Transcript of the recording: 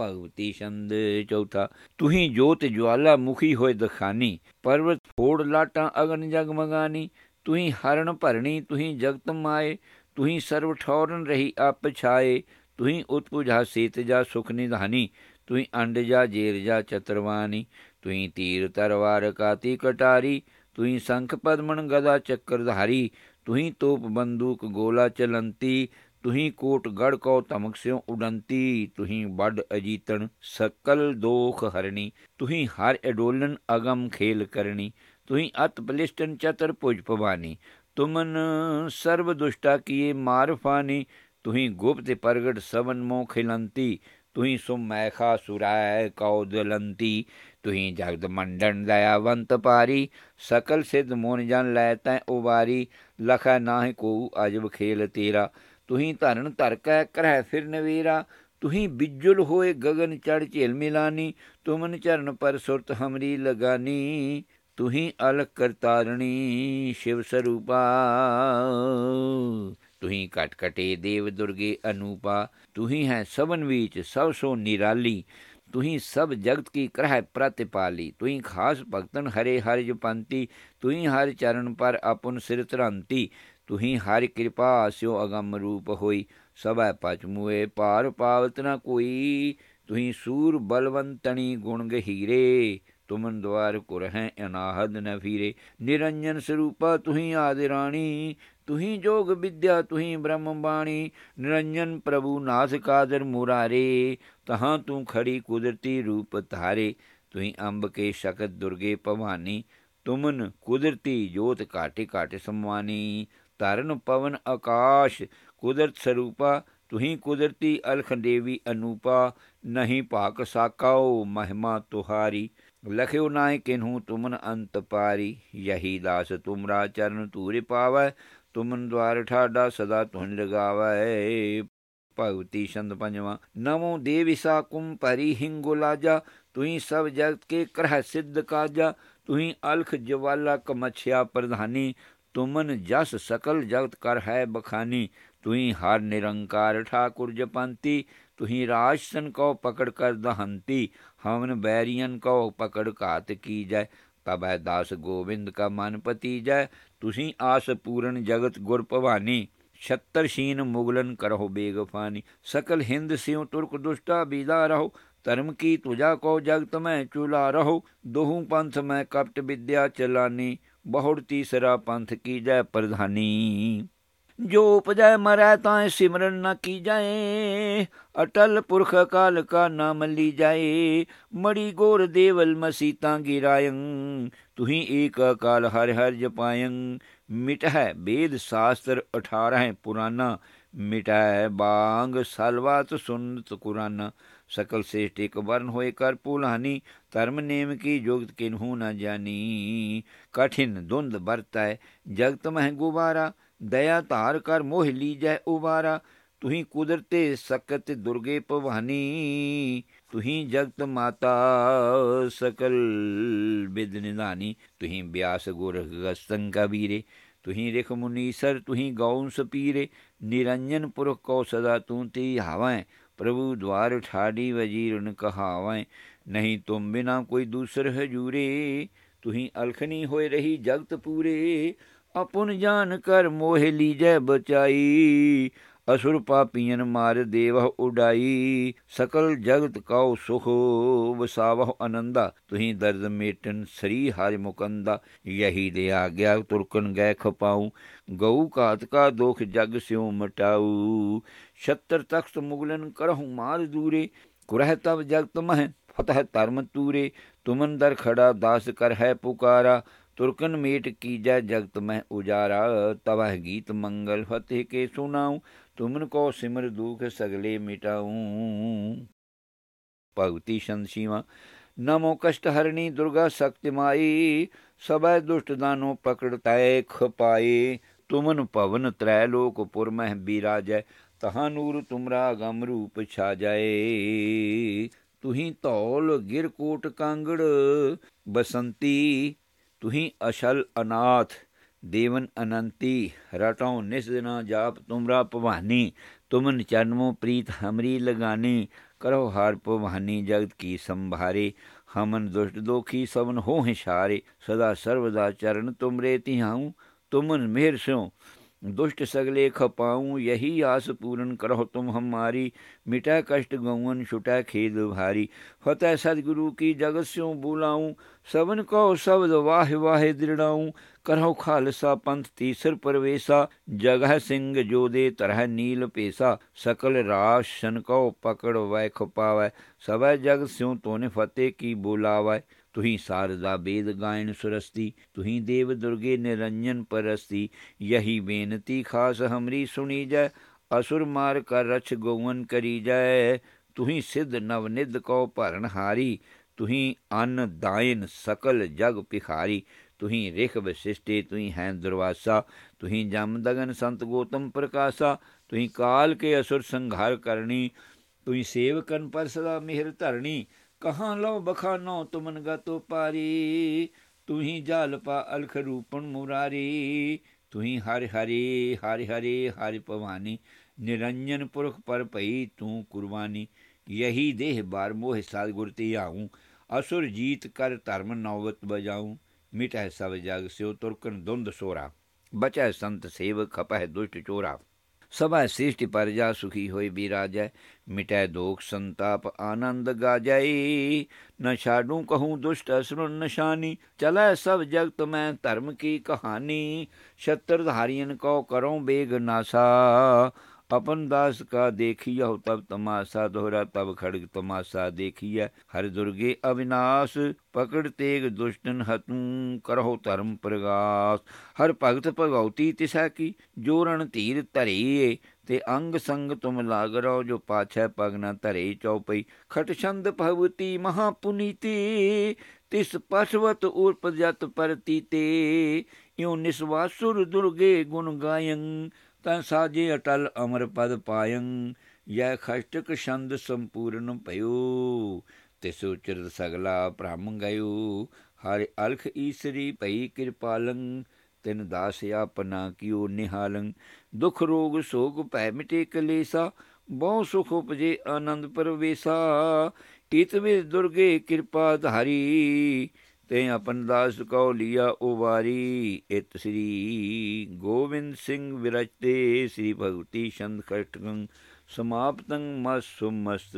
ਭਗਵਤੀ ਛੰਦ ਚੌਥਾ। ਤੁਹੀ ਜੋਤ ਜਵਾਲਾ ਮੁਖੀ ਹੋਏ ਦਖਾਨੀ, ਪਰਵਤ ਫੋੜ ਲਾਟਾਂ ਅਗਨ ਜਗ ਮਗਾਨੀ। ਤੁਹੀ ਹਰਨ ਭਰਣੀ, ਤੁਸੀਂ ਜਗਤ ਮਾਏ। ਤੁਸੀਂ ਸਰਵ ਠੌਰਨ ਰਹੀ ਆਪ ਛਾਏ। ਤੁਹੀ ਉਤਪੁਜਾ ਸੀਤ ਜਾ ਸੁਖ ਨਿਧਾਨੀ। ਤੁਹੀ ਅੰਡ ਜਾ ਜੇਰ ਜਾ ਚਤਰਵਾਨੀ। ਤੁਹੀ ਤੀਰ ਤਰਵਾਰ ਕਾਤੀ ਕਟਾਰੀ। ਤੁਸੀਂ ਸੰਖ ਪਦਮਨ ਗਦਾ ਚੱਕਰਧਾਰੀ ਤੁਹੀ ਤੋਪ ਬੰਦੂਕ ਗੋਲਾ ਚਲੰਤੀ। ਤੁਹੀ ਕੋਟ ਗੜ ਕੋ ਤਮਕ ਸਿਉ ਉਡੰਤੀ ਤੁਹੀ ਵੱਡ ਅਜੀਤਣ ਸਕਲ ਦੋਖ ਹਰਣੀ ਤੁਹੀ ਹਰ ਅਡੋਲਨ ਅਗਮ ਖੇਲ ਕਰਨੀ ਤੁਹੀ ਅਤ ਬਲਿਸ਼ਟਨ ਚਤਰ ਪੁਜ ਪਵਾਨੀ ਤੁਮਨ ਸਰਬ ਦੁਸ਼ਟਾ ਕੀਏ ਮਾਰ ਫਾਨੀ ਤੁਹੀ ਗੁਪਤ ਪ੍ਰਗਟ ਸਵਨ ਮੋ ਖਿਲੰਤੀ ਤੁਹੀ ਸੁਮ ਮੈਖਾ ਸੁਰਾਇ ਕਉ ਦਲੰਤੀ ਤੁਹੀ ਜਗਦ ਮੰਡਨ ਦਇਆਵੰਤ ਪਾਰੀ ਸਕਲ ਸਿਧ ਮੋਨ ਜਨ ਲੈ ਤੈ ਉਵਾਰੀ ਲਖੈ ਨਾਹਿ ਕੋ ਅਜਬ ਖੇਲ ਤੇਰਾ ਤੁਹੀ ਧਰਨ ਧਰ ਕੈ ਕਰਹਿ ਫਿਰ ਨਵੇਰਾ, ਤੁਹੀ ਬਿਜੁਲ ਹੋਏ ਗगन ਚੜ ਝੇਲ ਮਿਲਾਨੀ, ਤੁਮਨ ਚਰਨ ਪਰ ਸੁਰਤ ਹਮਰੀ ਲਗਾਨੀ, ਤੁਹੀ ਅਲਕ ਕਰਤਾਰਣੀ ਸ਼ਿਵ ਸਰੂਪਾ। ਤੁਹੀ ਕਟ ਕਟੇ ਦੇਵ ਦੁਰਗੇ ਅਨੂਪਾ, ਤੁਹੀ ਹੈ ਸਭਨ ਵਿੱਚ ਸਭ ਸੋ ਨਿਰਾਲੀ ਤੁਸੀਂ ਸਭ ਜਗਤ ਕੀ ਕਰਹਿ ਪ੍ਰਤਿਪਾਲੀ, ਤੁਹੀ ਖਾਸ ਭਗਤਨ ਹਰੇ ਹਰਿ ਜਪੰਤੀ ਤੁਹੀ ਹਰ ਚਰਨ ਪਰ ਆਪਨ ਸਿਰ ਧਰੰਤੀ ਤੁਹੀ ਹਰ ਕਿਰਪਾ ਸਿਓ ਅਗੰਮ ਰੂਪ ਹੋਈ। ਸਭੈ ਪਚ ਪਾਰ ਪਾਵਤ ਨ ਕੋਈ। ਤੁਹੀ ਸੂਰ ਬਲਵੰਤਣੀ ਗੁਣ ਗਹੀਰੇ। ਤੁਮਨ ਦਵਾਰ ਕੁਰ ਅਨਾਹਦ ਨ ਫੀਰੇ ਨਿਰੰਜਨ ਸਰੂਪਾ ਤੁਹੀ ਆਦਿ ਰਾਣੀ। ਤੁਹੀ ਜੋਗ ਵਿਦਿਆ ਤੁਹੀ ਬ੍ਰਹਮ ਬਾਣੀ। ਨਿਰੰਜਨ ਪ੍ਰਭੂ ਨਾਥ ਕਾਦਰ ਮੁਰਾਰੇ। ਤਹਾਂ ਤੂੰ ਖੜੀ ਕੁਦਰਤੀ ਰੂਪ ਧਾਰੇ। ਤੁਹੀ ਅੰਬ ਕੇ ਸ਼ਕਤ ਦੁਰਗੇ ਭਵਾਨੀ। ਤੁਮਨ ਕੁਦਰਤੀ ਜੋਤ ਘਾਟੇ ਘਾਟੇ ਸਮਵਾਨੀ ਤਰਨ ਪਵਨ ਆਕਾਸ਼, ਕੁਦਰਤ ਸਰੂਪਾ, ਤੁਹੀ ਕੁਦਰਤੀ ਅਲਖ ਦੇਵੀ ਅਨੂਪਾ, ਨਹੀਂ ਭਾਕ ਸਾਕਾਓ ਮਹਿਮਾ ਤੁਹਾਰੀ, ਲਖਿਓ ਨਾਇ ਕਿਨਹੂ ਤੁਮਨ ਅੰਤ ਪਾਰੀ, ਯਹੀ ਦਾਸ ਤੁਮਰਾ ਚਰਨ ਤੂਰੇ ਪਾਵੈ, ਤੁਮਨ ਦਵਾਰ ਠਾਡਾ ਸਦਾ ਤੁਨ ਲਗਾਵੈ। ਭਗਤੀ ਛੰਦ ਪੰਜਵਾ, ਨਮੋ ਦੇਵਿਸਾ ਕੁੰ ਪਰੀ ਹਿੰਗੁਲਾਜਾ ਤੁਹੀ ਸਭ ਜਗਤ ਕੇ ਕਰਹ ਸਿੱਧ ਕਾਜਾ, ਤੁਹੀ ਅਲਖ ਜਵਾਲਾ ਕਮਛਿਆ ਪ੍ਰਧਾਨੀ ਤੁਮਨ ਜਸ ਸਕਲ ਜਗਤ ਕਰ ਹੈ ਬਖਾਨੀ, ਤੁਹੀ ਹਰ ਨਿਰੰਕਾਰ ਠਾਕੁਰ ਜਪੰਤੀ, ਤੁਹੀ ਰਾਜਸਨ ਕੋ ਪਕੜ ਕਰ ਦਹੰਤੀ, ਹਵਨ ਬੈਰੀਅਨ ਕੋ ਪਕੜ ਘਾਤ ਕੀ ਜੈ, ਤਬੈ ਦਾਸ ਗੋਬਿੰਦ ਕਾ ਮਨ ਪਤੀ ਜੈ ਤੁਸੀਂ ਆਸ ਪੂਰਨ ਜਗਤ ਗੁਰ ਭਵਾਨੀ, ਛਤਰ ਸ਼ੀਨ ਮੁਗਲਨ ਕਰਹੁ ਬੇਗਫਾਨੀ, ਸਕਲ ਹਿੰਦ ਸਿਉ ਤੁਰਕ ਦੁਸ਼ਟਾ ਬੀਦਾ ਰਹੋ, ਧਰਮ ਕੀ ਤੁਜਾ ਕੋ ਜਗਤ ਮੈਂ ਚੁਲਾ ਰਹੋ, ਦੋਹੂ ਪੰਥ ਮੈਂ ਕਪਟ ਵਿਦਿਆ ਚਲਾਨੀ ਬਹੁੜ ਤੀਸਰਾ ਪੰਥ ਕੀ ਜੈ ਪ੍ਰਧਾਨੀ। ਜੋ ਉਪਜੈ ਮਰੈ ਤਾਂ ਸਿਮਰਨ ਨਾ ਕੀ ਜਾਏ ਅਟਲ ਪੁਰਖ ਕਾਲ ਕਾ ਨਾਮ ਲੀ ਜਾਏ ਮੜੀ ਗੋਰ ਦੇਵਲ ਮਸੀਤਾਂ ਗਿਰਾਇੰ। ਤੁਹੀ ਏਕ ਅਕਾਲ ਹਰ ਹਰ ਜਪਾਇੰ। ਮਿਟਹਿ ਬੇਦ ਸ਼ਾਸਤਰ 18 ਪੁਰਾਨਾ। ਮਿਟੈ ਬਾੰਗ ਸਲਵਾਤ ਸੁਨਤ ਕੁਰਾਨਾ। ਸਕਲ ਸੇਠ ਇੱਕ ਵਰਨ ਹੋਏ ਕਰ ਪੁਲਾਨੀ ਧਰਮ ਨੇਮ ਕੀ ਜੁਗਤ ਕਿਨਹੂ ਨ ਜਾਨੀ ਕਠਿਨ ਦੁੰਦ ਵਰਤੈ ਜਗਤ ਮਹਿ ਗੁਬਾਰਾ ਦਇਆ ਧਾਰ ਕਰ ਮੋਹ ਲੀਜੈ ਉਵਾਰਾ ਤੁਹੀ ਕੁਦਰਤੇ ਸਕਤ ਦੁਰਗੇ ਭਵਾਨੀ ਤੁਹੀ ਜਗਤ ਮਾਤਾ ਸਕਲ ਬਿਦ ਨਿਧਾਨੀ ਤੁਹੀ ਬਿਆਸ ਗੁਰ ਗਸਤੰ ਕਬੀਰੇ ਤੁਹੀ ਰਿਖ ਮੁਨੀਸਰ ਤੁਹੀ ਗੌਂ ਸਪੀਰੇ ਨਿਰੰਜਨ ਪੁਰਖ ਕੋ ਸਦਾ ਤੂੰ ਤੀ ਹਾਵੈ ਪ੍ਰਭੂ ਦਵਾਰ ਠਾੜੀ ਵਜੀਰਨ ਕਹਾਵੈ, ਨਹੀਂ ਤੁਮ ਬਿਨਾ ਕੋਈ ਦੂਸਰ ਹਜੂਰੇ। ਤੁਹੀ ਅਲਖਣੀ ਹੋਏ ਰਹੀ ਜਗਤ ਪੂਰੇ ਅਪੁਨ ਜਾਨ ਕਰ ਮੋਹ ਲੀਜੈ ਬਚਾਈ। ਅਸੁਰ ਪਾਪੀਨ ਮਾਰ ਦੇਵ ਉਡਾਈ, ਸਕਲ ਜਗਤ ਕਉ ਸੁਖ, ਵਸਾਵਹ ਅਨੰਦਾ ਤੁਹੀ ਦਰਦ ਮੇਟਨ ਸਰੀ ਹਰਿ ਮੁਕੰਦਾ। ਯਹੀ ਦੇ ਆਗਿਆ ਤੁਰਕਨ ਗੈ ਖਪਾਉ, ਗਊ ਕਾਤ ਕਾ ਦੁਖ ਜਗ ਸਿਉ ਮਟਾਉ ਛਤਰ ਤਖਤ ਮੁਗਲਨ ਕਰਹੁ ਮਾਰ ਦੂਰੇ, ਕੁਰਹਿ ਤਬ ਜਗਤ ਮਹਿ ਫਤਹ ਧਰਮ ਤੂਰੇ। ਤੁਮਨ ਦਰ ਖੜਾ ਦਾਸ ਕਰ ਹੈ ਪੁਕਾਰਾ ਤੁਰਕਨ ਮੇਟ ਕੀਜੈ ਜਗਤ ਮਹਿ ਉਜਾਰਾ, ਤਵਹ ਗੀਤ ਮੰਗਲ ਫਤਿਹ ਕੇ ਸੁਨਾਉ ਤੁਮਨ ਕੋ ਸਿਮਰ ਦੁਖ ਸਗਲੇ ਮਿਟਾਉ ਭਗਤੀ ਸ਼ੰਸ਼ੀਵਾ ਨਮੋ ਕਸ਼ਟ ਹਰਣੀ ਦੁਰਗਾ ਸ਼ਕਤੀ ਮਾਈ ਸਬੈ ਦੁਸ਼ਟ ਦਾਨੋ ਪਕੜ ਤੈ ਖਪਾਏ ਤੁਮਨ ਭਵਨ ਤ੍ਰੈ ਲੋਕ ਪੁਰ ਮਹਿ ਬੀਰਾਜੈ, ਤਹਾਂ ਨੂਰ ਤੁਮਰਾ ਗਮ ਰੂਪ ਛਾ ਜਾਏ ਤੁਹੀ ਧੌਲ ਗਿਰ ਕੋਟ ਕਾਂਗੜ, ਬਸੰਤੀ ਤੁਹੀਂ ਅਸ਼ਲ ਅਨਾਥ, ਦੇਵਨ ਅਨੰਤੀ, ਰਟਾਉ ਨਿਸ ਦਿਨਾ ਜਾਪ ਤੁਮਰਾ ਭਵਾਨੀ, ਤੁਮਨ ਚਰਨਮੋ ਪ੍ਰੀਤ ਹਮਰੀ ਲਗਾਨੀ, ਕਰੋ ਹਾਰ ਭਵਾਨੀ ਜਗਤ ਕੀ ਸੰਭਾਰੇ, ਹਮਨ ਦੁਸ਼ਟ ਦੋਖੀ ਸਵਨ ਹੋ ਹਿਸ਼ਾਰੇ ਸਦਾ ਸਰਵਦਾ ਚਰਨ ਤੁਮਰੇ ਤਿਹਾਉ ਤੁਮਨ ਮਿਹਰ ਸਿਓ दुष्ट सगले खपाऊं यही आस पूर्ण करो तुम हमारी मिटा कष्ट गौवन छुटा खेद भारी फतेह सदगुरु की जगत स्यों बुलाऊं सबन को शब्द वाह वाह दृढ़ाऊं करहो खालसा पंथ तीसर परवेसा जगह सिंह जो दे तरह नील पेसा सकल राश शन को पकड़ वै खपावै सब जग स्यों तोने फतेह की बुलावै तुही सारदा वेद गायन सुरस्ती तुही देव दुर्गे निरंजन परस्ती यही बेनती खास हमरी सुनी जाय असुर मार कर रछ गौवन करी जाय तुही सिद्ध नवनिध को भरन हारी तुही अन्न दायन सकल जग पिखारी तुही रिख वशिष्टे तुही हैं दुर्वासा तुही जम दगन संत गौतम प्रकाशा तुही काल के असुर संघार करनी तुही सेवकन पर सदा मिहर धरणी ਕਹਾਂ ਲਓ ਬਖਾਨੋ ਤੁਮਨ ਗਤੋ ਪਾਰੀ। ਤੁਹੀ ਜਾਲਪਾ ਅਲਖ ਰੂਪਣ ਮੁਰਾਰੀ। ਤੁਹੀ ਹਰਿ ਹਰਿ ਹਰਿ ਹਰਿ ਹਰਿ ਭਵਾਨੀ। ਨਿਰੰਜਨ ਪੁਰਖ ਪਰ ਭਈ ਤੂੰ ਕੁਰਬਾਨੀ। ਯਹੀ ਦੇਹ ਬਾਰ ਮੋਹ ਸਤਗੁਰ ਤੇ ਆਉਂ ਅਸੁਰ ਜੀਤ ਕਰ ਧਰਮ ਨੌਵਤ ਬਜਾਉ ਮਿਟੈ ਸਭ ਜਗ ਸਿਉ ਤੁਰਕਨ ਦੁੰਦ ਸੋਰਾ। ਬਚੈ ਸੰਤ ਸੇਵਕ ਖਪਹਿ ਦੁਸ਼ਟ ਚੋਰਾ। ਸਭਾ ਸ੍ਰਿਸ਼ਟੀ ਪਰਜਾ ਸੁਖੀ ਹੋਈ ਵੀ ਰਾਜੈ ਮਿਟੈ ਦੋਖ ਸੰਤਾਪ ਆਨੰਦ ਗਾਜੈ। ਨ ਛਾੜੂ ਕਹੂੰ ਦੁਸ਼ਟ ਅਸੁਰ ਨਿਸ਼ਾਨੀ, ਚਲੈ ਸਭ ਜਗਤ ਮੈਂ ਧਰਮ ਕੀ ਕਹਾਣੀ। ਛਤਰ ਧਾਰੀਨ ਕੋ ਕਰਉ ਬੇਗ ਨਾਸਾ। अपन दास का देखियो तब तमाशा दोहरा तब खड़ग तमाशा देखिय हर दुर्गे अविनाश पकड़ तेग दुष्टन हतू करहो धर्म प्रगास हर भगत भगवती तिसा की जोरण धीर धरे ਤੇ ਅੰਗ ਸੰਗ ਤੁਮ ਲਾਗ ਰੋ ਜੋ ਪਾਛੈ ਪਗ ਨ ਧਰੇ ਚਉਪਈ ਖਟ ਛੰਦ ਭਵਤੀ ਮਹਾ ਪੁਨੀਤੀ ਤਿਸ ਪਸ਼ਵਤ ਉਰਪ ਜਤ ਪਰਤੀ ਤੇ ਇਉ ਨਿਸਵਾਸੁਰ ਦੁਰਗੇ ਗੁਣ ਗਾਇੰ ਤਾਂ ਸਾਜੇ ਅਟਲ ਅਮਰ ਪਦ ਪਾਇੰ, ਯੈ ਖਸ਼ਟਕ ਛੰਦ ਸੰਪੂਰਨ ਭਇਓ, ਤਿਸ ਉਚਰਤ ਸਗਲਾ ਭ੍ਰਮ ਗਇਓ। ਹਰਿ ਅਲਖ ਈਸਰੀ ਭਈ ਕਿਰਪਾਲੰ, ਤਿਨ ਦਾਸ ਆਪਨਾ ਕਿਉ ਨਿਹਾਲੰ। ਦੁਖ ਰੋਗ ਸੋਗ ਭੈ ਮਿਟੇ ਕਲੇਸਾ, ਬਹੁ ਸੁਖ ਉਪਜੇ ਆਨੰਦ ਪਰਵੇਸਾ। ਇਤ ਦੁਰਗੇ ਕਿਰਪਾ ਧਾਰੀ ਤੇ ਆਪਨ ਦਾਸ ਕਉ ਲਿਆ ਉਵਾਰੀ ਇਤ ਸ੍ਰੀ ਗੋਬਿੰਦ ਸਿੰਘ ਵਿਰਚਤੇ ਸ੍ਰੀ ਭਗਵਤੀ ਛੰਦ ਖਟਕੰ ਸਮਾਪਤੰ ਮਸੁ ਮਸਤ